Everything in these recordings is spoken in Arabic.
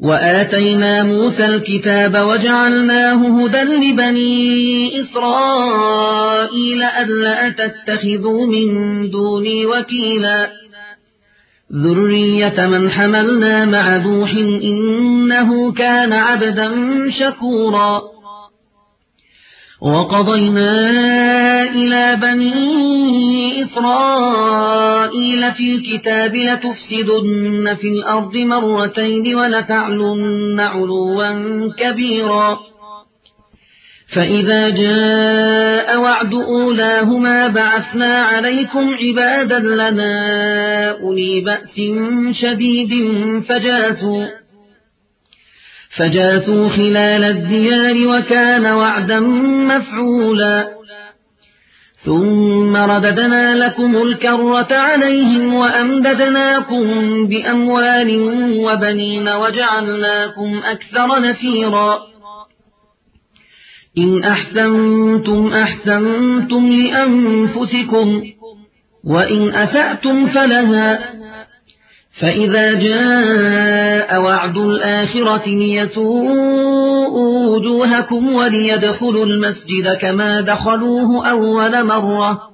وآتينا موسى الكتاب وجعلناه هدى لبني إسرائيل ألا تتخذوا من دوني وكيلا. ذرية من حملنا مع دوح إنه كان عبدا شكورا. وقضينا إلى بني إسرائيل في الكتاب لتفسدن في الأرض مرتين ولتعلن علوا كبيرا. فإذا جاء وعد أولاهما بعثنا عليكم عبادا لنا أولي بأس شديد فجاسوا فجاسوا خلال الديار وكان وعدا مفعولا. ثم رددنا لكم الكرة عليهم وأمددناكم بأموال وبنين وجعلناكم أكثر نفيرا. إن أحسنتم أحسنتم لأنفسكم وإن أسأتم فلها. فإذا جاء وعد الآخرة ليسوءوا وجوهكم وليدخلوا المسجد كما دخلوه أول مرة.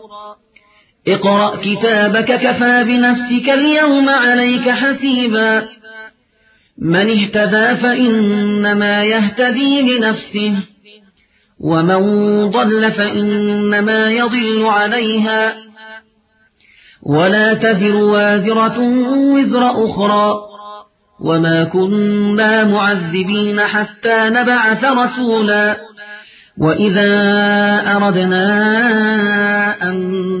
اقرأ كتابك كفى بنفسك اليوم عليك حسيبا. من اهتدى فإنما يهتدي لنفسه ومن ضل فإنما يضل عليها. ولا تذر وازرة وزر أخرى وما كنا معذبين حتى نبعث رسولا. وإذا أردنا أن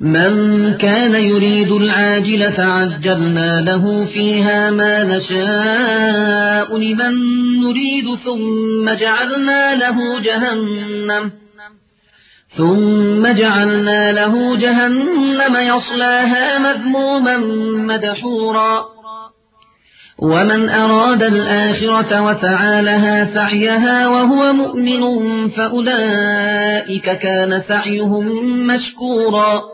من كان يريد العاجلة عجلنا له فيها ما نشاء لمن نريد ثم جعلنا له جهنم ثم جعلنا له جهنم يصلاها مذموما مدحورا. ومن أراد الآخرة وتعالها سعيها وهو مؤمن فأولئك كان سعيهم مشكورا.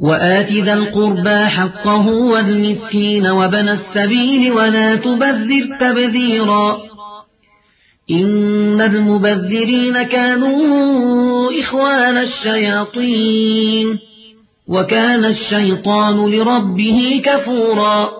وآت ذا القربى حقه والمسكين وبن السبيل ولا تبذر تبذيرا إن المبذرين كانوا إخوان الشياطين وكان الشيطان لربه كفورا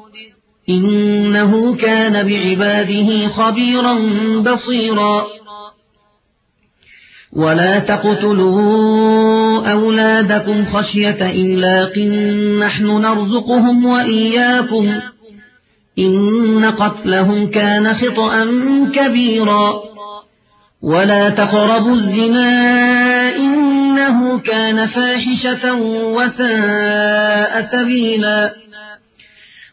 إنه كان بعباده خبيرا بصيرا. ولا تقتلوا أولادكم خشية إلاق نحن نرزقهم وإياكم. إن قتلهم كان خطأ كبيرا. ولا تقربوا الزنا إنه كان فاحشة وساء سبيلا.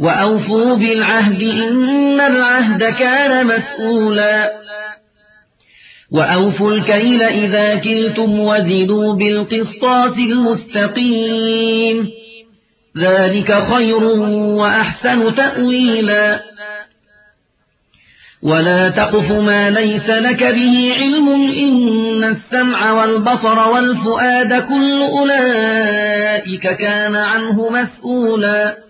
وأوفوا بالعهد إن العهد كان مسؤولا. وأوفوا الكيل إذا كلتم وزنوا بالقسطاس المستقيم. ذلك خير وأحسن تأويلا. ولا تقف ما ليس لك به علم إن السمع والبصر والفؤاد كل أولئك كان عنه مسؤولا.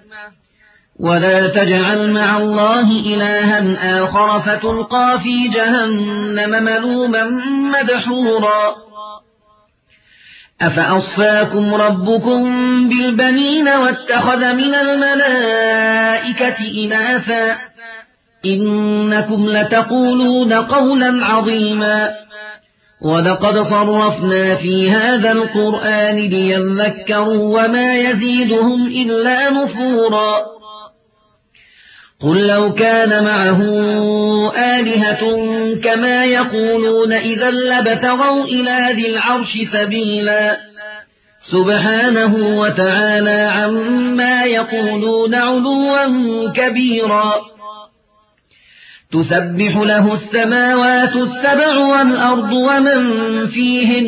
ولا تجعل مع الله إلها آخر فتلقى في جهنم ملوما مدحورا. أفأصفاكم ربكم بالبنين واتخذ من الملائكة إناثا؟ إنكم لتقولون قولا عظيما. ولقد صرفنا في هذا القرآن ليذكروا وما يزيدهم إلا نفورا. قل لو كان معه آلهة كما يقولون إذا لبتغوا إلى ذي العرش سبيلا. سبحانه وتعالى عما يقولون علوا كبيرا. تسبح له السماوات السبع والأرض ومن فيهن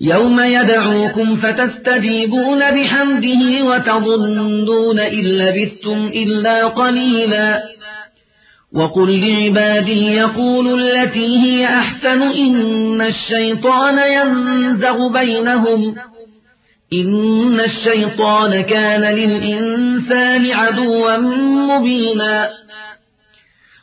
يوم يدعوكم فتستجيبون بحمده وتظنون إن لبثتم إلا قليلا. وقل لعبادي يقولوا التي هي أحسن إن الشيطان ينزغ بينهم. إن الشيطان كان للإنسان عدوا مبينا.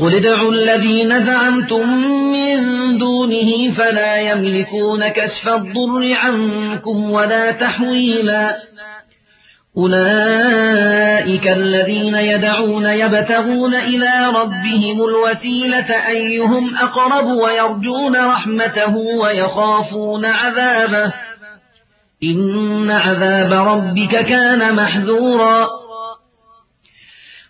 قل ادعوا الذين زعمتم من دونه فلا يملكون كشف الضر عنكم ولا تحويلا. أولئك الذين يدعون يبتغون إلى ربهم الوسيلة أيهم أقرب ويرجون رحمته ويخافون عذابه. إن عذاب ربك كان محذورا.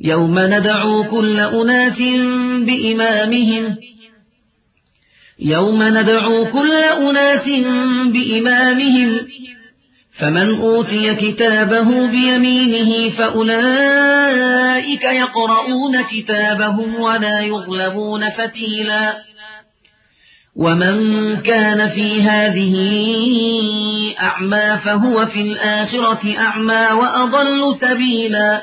يوم ندعو كل أناس بإمامهم يوم ندعو كل أناس بإمامهم فمن أوتي كتابه بيمينه فأولئك يقرؤون كتابهم ولا يغلبون فتيلا ومن كان في هذه أعمى فهو في الآخرة أعمى وأضل سبيلا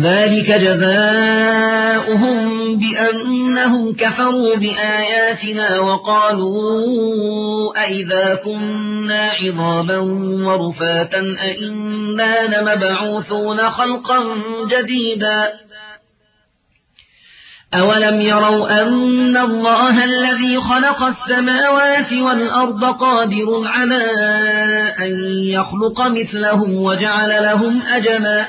ذلك جزاؤهم بأنهم كفروا بآياتنا وقالوا أئذا كنا عظاما ورفاتا أئنا لمبعوثون خلقا جديدا أولم يروا أن الله الذي خلق السماوات والأرض قادر على أن يخلق مثلهم وجعل لهم أجلا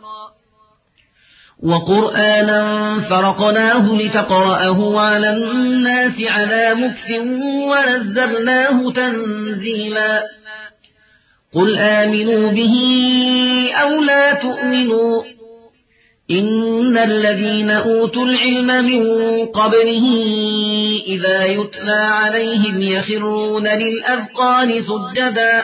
وقرآنا فرقناه لتقرأه على الناس على مكث ونزلناه تنزيلا. قل آمنوا به أو لا تؤمنوا. إن الذين أوتوا العلم من قبله إذا يتلى عليهم يخرون للأذقان سجدا.